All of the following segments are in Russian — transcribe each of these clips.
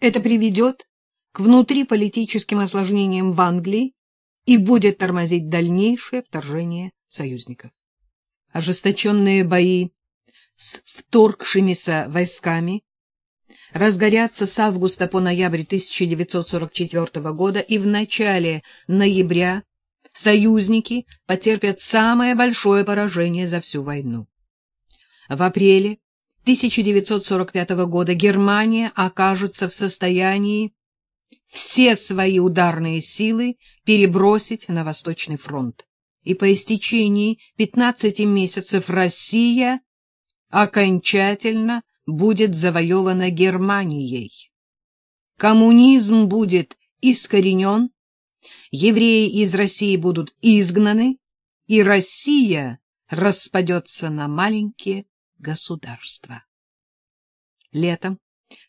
Это приведет к внутриполитическим осложнениям в Англии и будет тормозить дальнейшее вторжение союзников. Ожесточенные бои с вторгшимися войсками разгорятся с августа по ноябрь 1944 года, и в начале ноября союзники потерпят самое большое поражение за всю войну. В апреле 1945 года Германия окажется в состоянии все свои ударные силы перебросить на Восточный фронт. И по истечении 15 месяцев Россия окончательно будет завоевана Германией. Коммунизм будет искоренен, евреи из России будут изгнаны, и Россия распадется на маленькие государства. Летом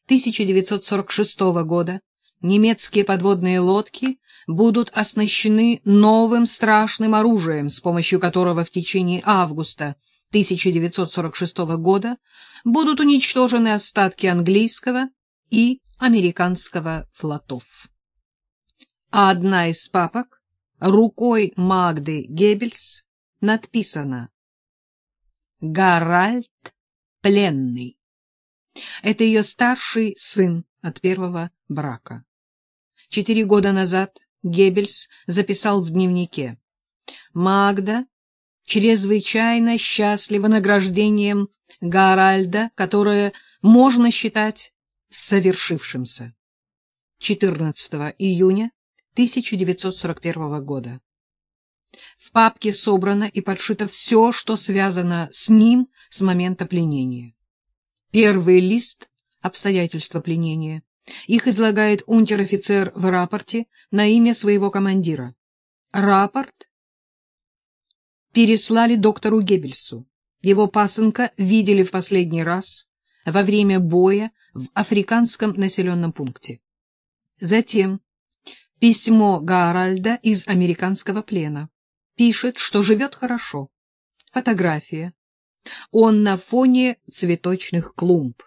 1946 года немецкие подводные лодки будут оснащены новым страшным оружием, с помощью которого в течение августа 1946 года будут уничтожены остатки английского и американского флотов. А одна из папок рукой Магды Геббельс надписана «Гаральд пленный». Это ее старший сын от первого брака. Четыре года назад Геббельс записал в дневнике «Магда чрезвычайно счастлива награждением Гаральда, которое можно считать совершившимся. 14 июня 1941 года. В папке собрано и подшито все, что связано с ним с момента пленения. Первый лист — обстоятельства пленения. Их излагает унтер-офицер в рапорте на имя своего командира. Рапорт переслали доктору Геббельсу. Его пасынка видели в последний раз во время боя в африканском населенном пункте. Затем письмо Гаральда из американского плена. Пишет, что живет хорошо. Фотография. Он на фоне цветочных клумб.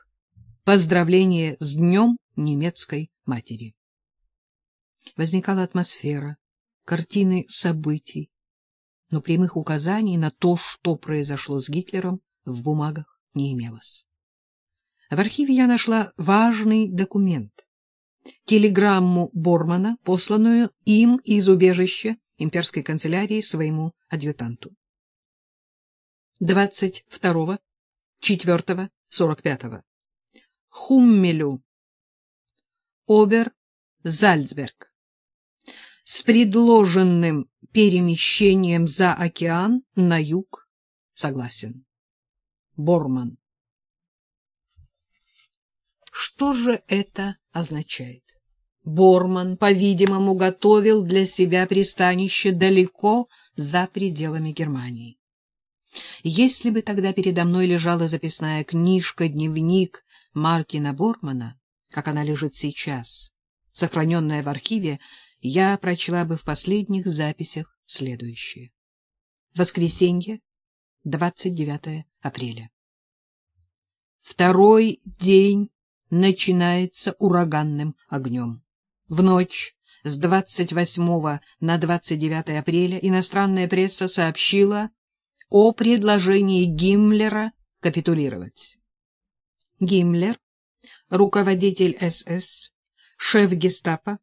Поздравление с днем немецкой матери. Возникала атмосфера, картины событий, но прямых указаний на то, что произошло с Гитлером, в бумагах не имелось. В архиве я нашла важный документ — телеграмму Бормана, посланную им из убежища имперской канцелярии своему адъютанту. 22 4 45 Хуммелю Обер Зальцберг с предложенным перемещением за океан на юг согласен. Борман. Что же это означает? Борман, по-видимому, готовил для себя пристанище далеко за пределами Германии. Если бы тогда передо мной лежала записная книжка, дневник Маркина Бормана, как она лежит сейчас, сохраненная в архиве, я прочла бы в последних записях следующее. Воскресенье, 29 апреля. Второй день начинается ураганным огнем. В ночь с 28 на 29 апреля иностранная пресса сообщила о предложении Гиммлера капитулировать. Гиммлер, руководитель СС, шеф гестапо,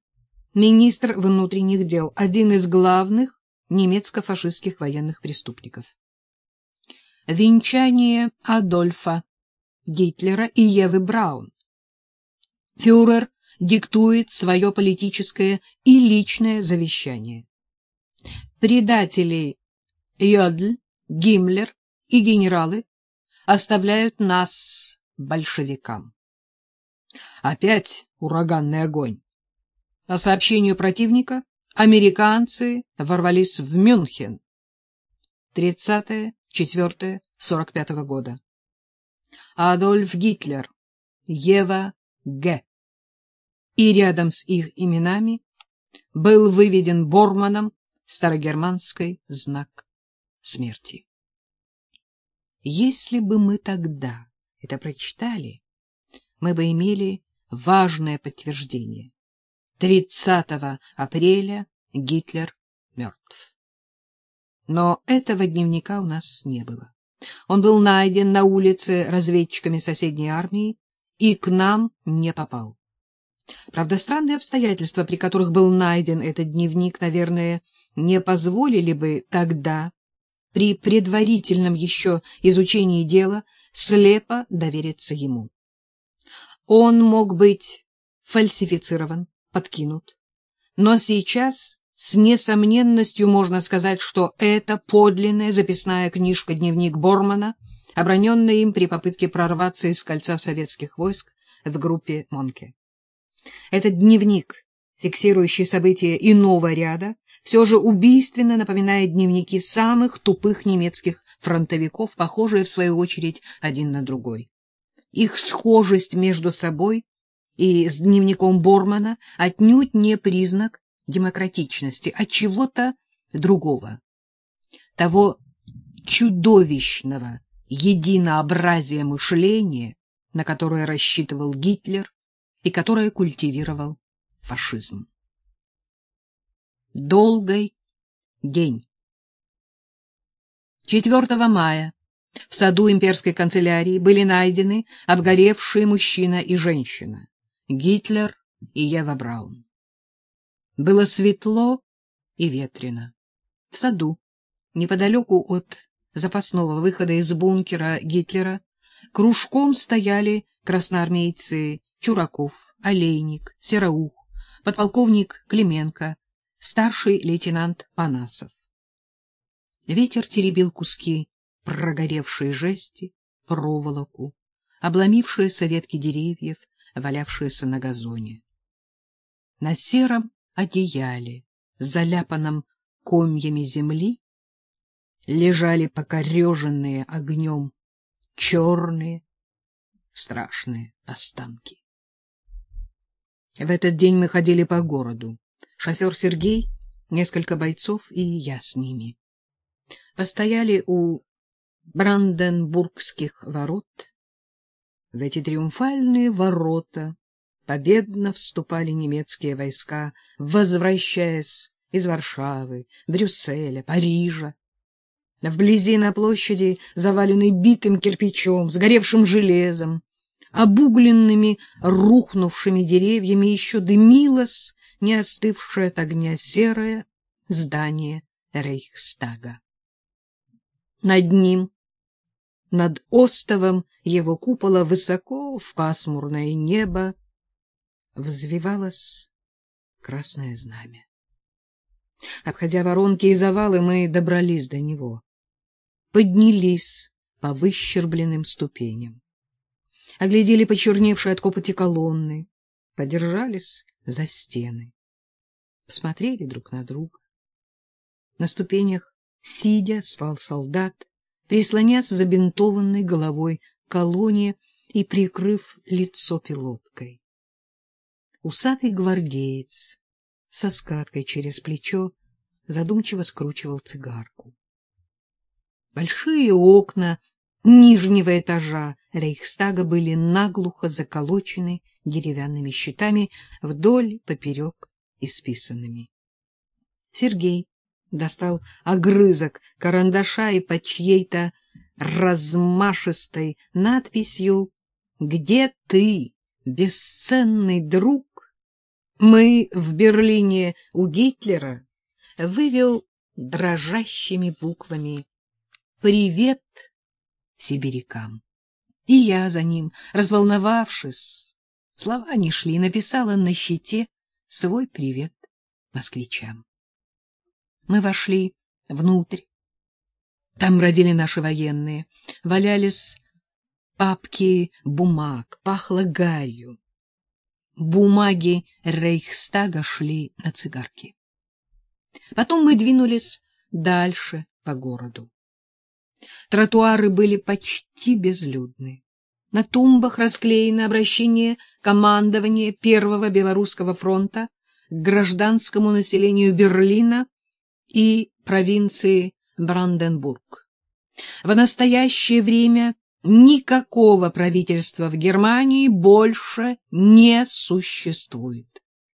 министр внутренних дел, один из главных немецко-фашистских военных преступников. Венчание Адольфа Гитлера и Евы Браун. Фюрер диктует свое политическое и личное завещание. Предатели Йодль, Гиммлер и генералы оставляют нас большевикам. Опять ураганный огонь. По сообщению противника, американцы ворвались в Мюнхен. 30-4-45 года. Адольф Гитлер, Ева Г. И рядом с их именами был выведен Борманом старогерманский знак смерти. Если бы мы тогда это прочитали, мы бы имели важное подтверждение. 30 апреля Гитлер мертв. Но этого дневника у нас не было. Он был найден на улице разведчиками соседней армии и к нам не попал. Правда, странные обстоятельства, при которых был найден этот дневник, наверное, не позволили бы тогда, при предварительном еще изучении дела, слепо довериться ему. Он мог быть фальсифицирован, подкинут, но сейчас с несомненностью можно сказать, что это подлинная записная книжка-дневник Бормана, оброненная им при попытке прорваться из кольца советских войск в группе Монке. Этот дневник, фиксирующий события иного ряда, все же убийственно напоминает дневники самых тупых немецких фронтовиков, похожие, в свою очередь, один на другой. Их схожесть между собой и с дневником Бормана отнюдь не признак демократичности, а чего-то другого, того чудовищного единообразия мышления, на которое рассчитывал Гитлер и которое культивировал фашизм. Долгий день. 4 мая в саду имперской канцелярии были найдены обгоревшие мужчина и женщина, Гитлер и Ева Браун. Было светло и ветрено. В саду, неподалеку от запасного выхода из бункера Гитлера, кружком стояли красноармейцы Чураков, Олейник, Сероух, подполковник Клименко, старший лейтенант Панасов. Ветер теребил куски прогоревшей жести, проволоку, обломившиеся ветки деревьев, валявшиеся на газоне. На сером одеяле, заляпанном комьями земли, лежали покореженные огнем черные страшные останки. В этот день мы ходили по городу. Шофер Сергей, несколько бойцов и я с ними. Постояли у Бранденбургских ворот. В эти триумфальные ворота победно вступали немецкие войска, возвращаясь из Варшавы, Брюсселя, Парижа. Вблизи на площади, заваленной битым кирпичом, сгоревшим железом, обугленными, рухнувшими деревьями, еще дымилось не остывшее от огня серое здание Рейхстага. Над ним, над остовом его купола, высоко в пасмурное небо, взвивалось красное знамя. Обходя воронки и завалы, мы добрались до него. Поднялись по выщербленным ступеням. Оглядели почерневшие от копоти колонны, подержались за стены. Посмотрели друг на друга. На ступенях, сидя, спал солдат, прислонясь забинтованной головой к колонне и прикрыв лицо пилоткой усатый гвардеец со скаткой через плечо задумчиво скручивал цигарку. Большие окна нижнего этажа Рейхстага были наглухо заколочены деревянными щитами вдоль, поперек исписанными. Сергей достал огрызок карандаша и под чьей-то размашистой надписью «Где ты, бесценный друг?» Мы в Берлине у Гитлера вывел дрожащими буквами «Привет сибирякам». И я за ним, разволновавшись, слова не шли, написала на щите свой привет москвичам. Мы вошли внутрь. Там бродили наши военные, валялись папки бумаг, пахло гарью бумаги Рейхстага шли на цигарки. Потом мы двинулись дальше по городу. Тротуары были почти безлюдны. На тумбах расклеено обращение командования Первого Белорусского фронта к гражданскому населению Берлина и провинции Бранденбург. В настоящее время никакого правительства в Германии больше не существует.